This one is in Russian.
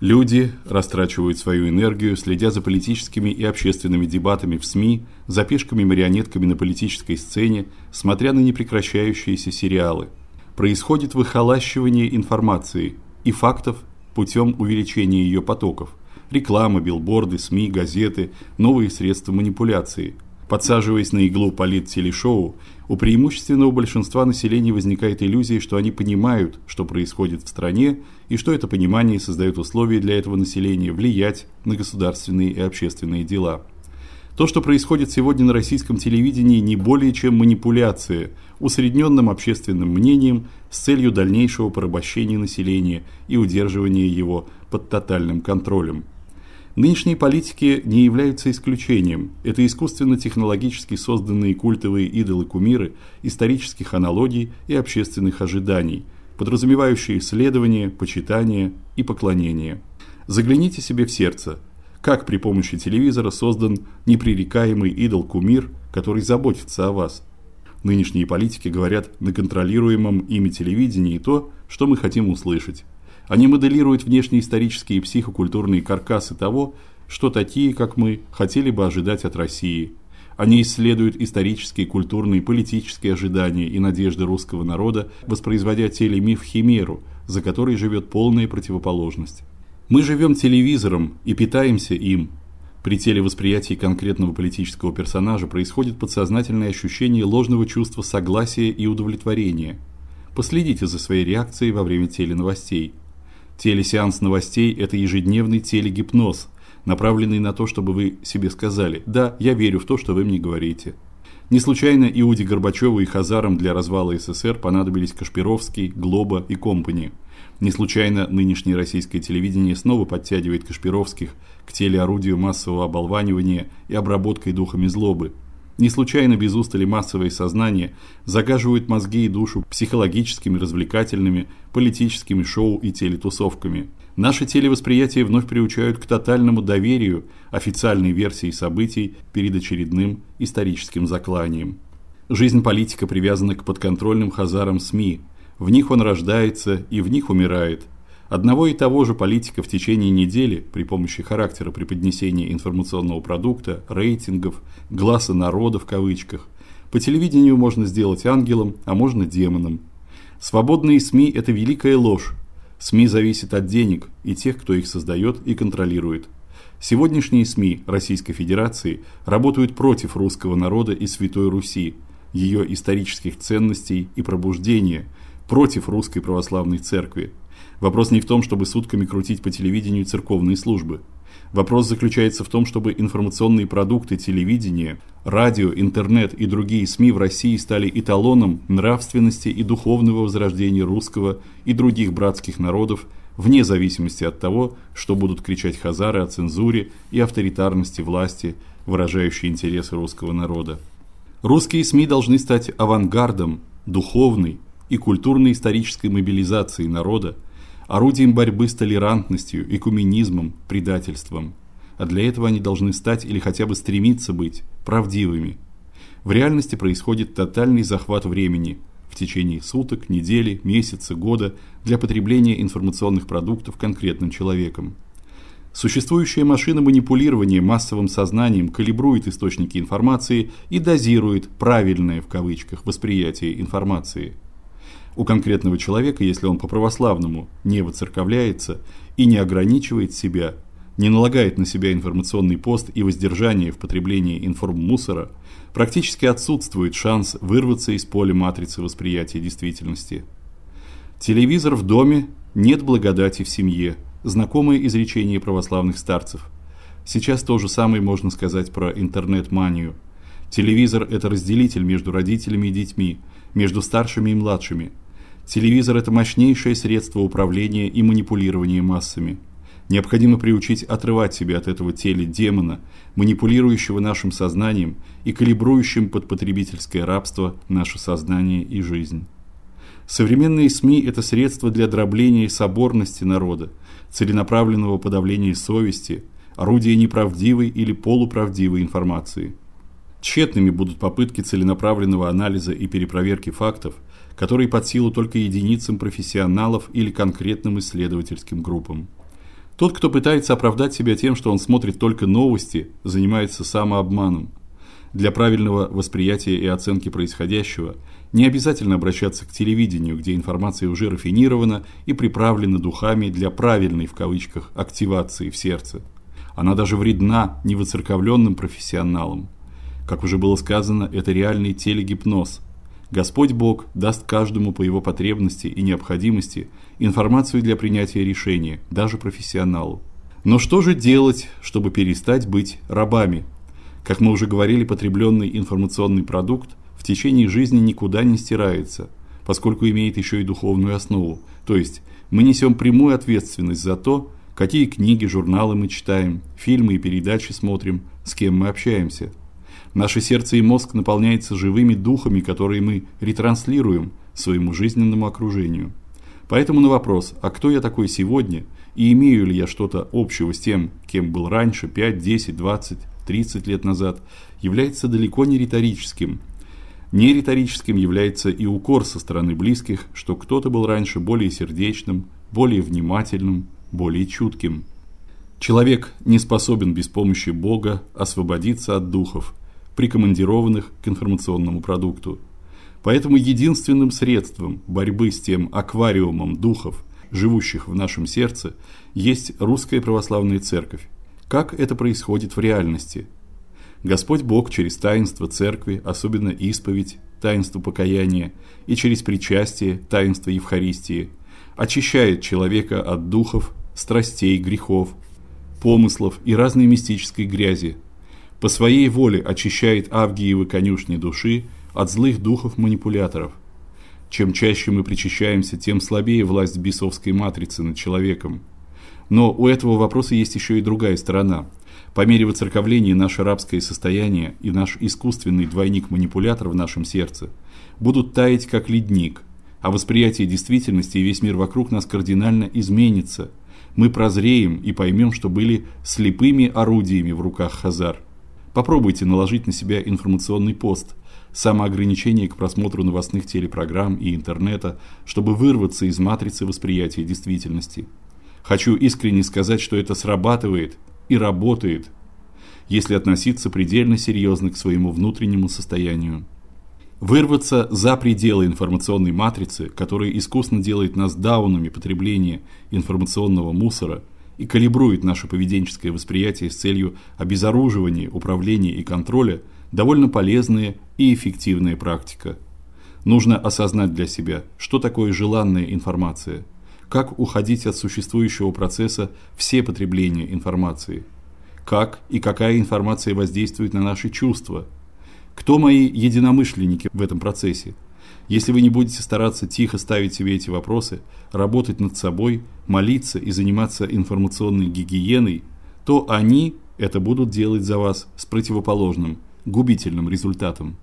Люди растрачивают свою энергию, следя за политическими и общественными дебатами в СМИ, за пешками-марионетками на политической сцене, смотря на непрекращающиеся сериалы. Происходит выхолащивание информации и фактов путем увеличения ее потоков. Реклама, билборды, СМИ, газеты, новые средства манипуляции – Подсаживаясь на иглу полит-телешоу, у преимущественного большинства населения возникает иллюзия, что они понимают, что происходит в стране, и что это понимание создает условия для этого населения влиять на государственные и общественные дела. То, что происходит сегодня на российском телевидении, не более чем манипуляция усредненным общественным мнением с целью дальнейшего порабощения населения и удерживания его под тотальным контролем. Нынешние политики не являются исключением. Это искусственно-технологически созданные культовые идолы-кумиры исторических аналогий и общественных ожиданий, подразумевающие исследование, почитание и поклонение. Загляните себе в сердце. Как при помощи телевизора создан непререкаемый идол-кумир, который заботится о вас? Нынешние политики говорят на контролируемом ими телевидении то, что мы хотим услышать. Они моделируют внешнеисторические и психокультурные каркасы того, что такие, как мы, хотели бы ожидать от России. Они исследуют исторические, культурные, политические ожидания и надежды русского народа, воспроизводя телемиф Химеру, за которой живет полная противоположность. Мы живем телевизором и питаемся им. При телевосприятии конкретного политического персонажа происходит подсознательное ощущение ложного чувства согласия и удовлетворения. Последите за своей реакцией во время теленовостей. Телесеанс новостей это ежедневный телегипноз, направленный на то, чтобы вы себе сказали: "Да, я верю в то, что вы мне говорите". Не случайно Иуде Горбачеву и Хазарам для развала СССР понадобились Кашпировский, Глоба и компани. Не случайно нынешнее российское телевидение снова подтягивает Кашпировских к телеорудию массового оболванивания и обработкой духами злобы. Не случайно без устали массовое сознание загаживают мозги и душу психологическими, развлекательными, политическими шоу и телетусовками. Наше телевосприятие вновь приучают к тотальному доверию официальной версии событий перед очередным историческим закланием. Жизнь политика привязана к подконтрольным хазарам СМИ. В них он рождается и в них умирает – Одного и того же политика в течение недели при помощи характера преподнесения информационного продукта, рейтингов, глаза народа в кавычках, по телевидению можно сделать ангелом, а можно демоном. Свободные СМИ это великая ложь. СМИ зависят от денег и тех, кто их создает и контролирует. Сегодняшние СМИ Российской Федерации работают против русского народа и Святой Руси, ее исторических ценностей и пробуждения, против русской православной церкви. Вопрос не в том, чтобы сутками крутить по телевидению церковные службы. Вопрос заключается в том, чтобы информационные продукты телевидения, радио, интернет и другие СМИ в России стали эталоном нравственности и духовного возрождения русского и других братских народов, вне зависимости от того, что будут кричать хазары о цензуре и авторитарности власти, выражающей интересы русского народа. Русские СМИ должны стать авангардом духовной и культурно-исторической мобилизации народа, орудием борьбы с толерантностью, экуменизмом, предательством. А для этого они должны стать или хотя бы стремиться быть правдивыми. В реальности происходит тотальный захват времени в течение суток, недели, месяца, года для потребления информационных продуктов конкретным человеком. Существующая машина манипулирования массовым сознанием калибрует источники информации и дозирует правильное в кавычках восприятие информации – у конкретного человека, если он по-православному не воцерковляется и не ограничивает себя, не налагает на себя информационный пост и воздержание в потреблении информмусора, практически отсутствует шанс вырваться из поля матрицы восприятия действительности. Телевизор в доме нет благодати в семье. Знакомое изречение православных старцев. Сейчас то же самое можно сказать про интернет-манию. Телевизор это разделитель между родителями и детьми, между старшими и младшими. Телевизор это мощнейшее средство управления и манипулирования массами. Необходимо приучить отрывать себя от этого теледемона, манипулирующего нашим сознанием и калибрующим под потребительское рабство наше сознание и жизнь. Современные СМИ это средство для дробления соборности народа, целенаправленного подавления совести, орудие неправдивой или полуправдивой информации. Тщетными будут попытки целенаправленного анализа и перепроверки фактов, которые под силу только единицам профессионалов или конкретным исследовательским группам. Тот, кто пытается оправдать себя тем, что он смотрит только новости, занимается самообманом. Для правильного восприятия и оценки происходящего не обязательно обращаться к телевидению, где информация уже рафинирована и приправлена духами для правильной в кавычках активации в сердце. Она даже вредна невыцерковленным профессионалам. Как уже было сказано, это реальный телегипноз. Господь Бог даст каждому по его потребности и необходимости информацию для принятия решения, даже профессионалу. Но что же делать, чтобы перестать быть рабами? Как мы уже говорили, потребленный информационный продукт в течение жизни никуда не стирается, поскольку имеет еще и духовную основу. То есть мы несем прямую ответственность за то, какие книги, журналы мы читаем, фильмы и передачи смотрим, с кем мы общаемся. Наше сердце и мозг наполняются живыми духами, которые мы ретранслируем своему жизненному окружению. Поэтому на вопрос: "А кто я такой сегодня?" и имею ли я что-то общего с тем, кем был раньше 5, 10, 20 30 лет назад, является далеко не риторическим. Не риторическим является и укор со стороны близких, что кто-то был раньше более сердечным, более внимательным, более чутким. Человек не способен без помощи Бога освободиться от духов, прикомандированных к информационному продукту. Поэтому единственным средством борьбы с тем аквариумом духов, живущих в нашем сердце, есть русская православная церковь. Как это происходит в реальности? Господь Бог через таинство церкви, особенно исповедь, таинство покаяния, и через причастие, таинство Евхаристии, очищает человека от духов, страстей, грехов, помыслов и разной мистической грязи. По своей воле очищает Авгиевы конюшни души от злых духов-манипуляторов. Чем чаще мы причащаемся, тем слабее власть бесовской матрицы над человеком. Но у этого вопроса есть еще и другая сторона. По мере воцерковления наше рабское состояние и наш искусственный двойник-манипулятор в нашем сердце будут таять как ледник, а восприятие действительности и весь мир вокруг нас кардинально изменится. Мы прозреем и поймем, что были слепыми орудиями в руках хазар. Попробуйте наложить на себя информационный пост, самоограничение к просмотру новостных телепрограмм и интернета, чтобы вырваться из матрицы восприятия действительности. Хочу искренне сказать, что это срабатывает и работает, если относиться предельно серьезно к своему внутреннему состоянию. Вырваться за пределы информационной матрицы, которая искусно делает нас даунами потребления информационного мусора и калибрует наше поведенческое восприятие с целью обезоруживания, управления и контроля, довольно полезная и эффективная практика. Нужно осознать для себя, что такое желанная информация – как уходить от существующего процесса все потребления информации, как и какая информация воздействует на наши чувства, кто мои единомышленники в этом процессе. Если вы не будете стараться тихо ставить себе эти вопросы, работать над собой, молиться и заниматься информационной гигиеной, то они это будут делать за вас с противоположным, губительным результатом.